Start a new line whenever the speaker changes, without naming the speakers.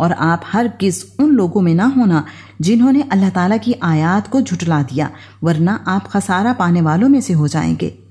और आप हर किस उन लोगों में ना होना जिन्होंने अल्लाह ताला की आयात को झुटला दिया, वरना आप खसारा पाने वालों में से हो जाएँगे।